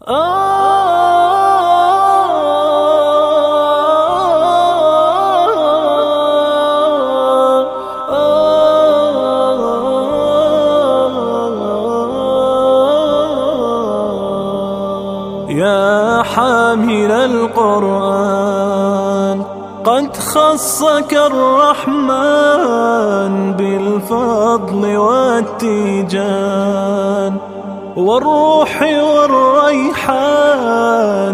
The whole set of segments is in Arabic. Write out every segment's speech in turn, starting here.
يا حامل القرآن قد خصك الرحمن بالفضل والتيجان. والروح والريحان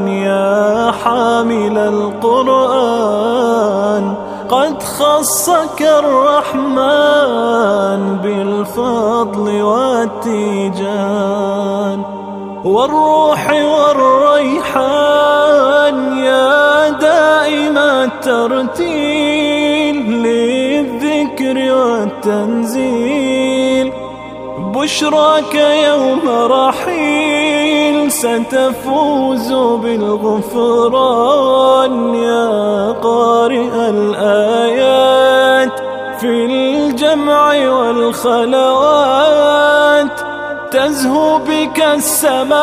يا حامل القرآن. قد خصك الرحمن بالفضل والتيجان. والروح والريحان يا دائم الترتيل للذكر والتنزيل. بشراك يوم رحيل ستفوز بالغفران يا قارئ الآيات في الجمع والخلوات تزهو بك السماوات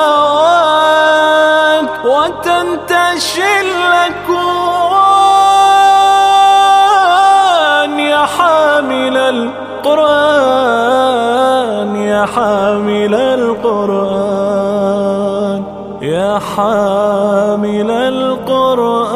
وتنتشي الأكوان يا حامل القرآن يا حامل القرآن.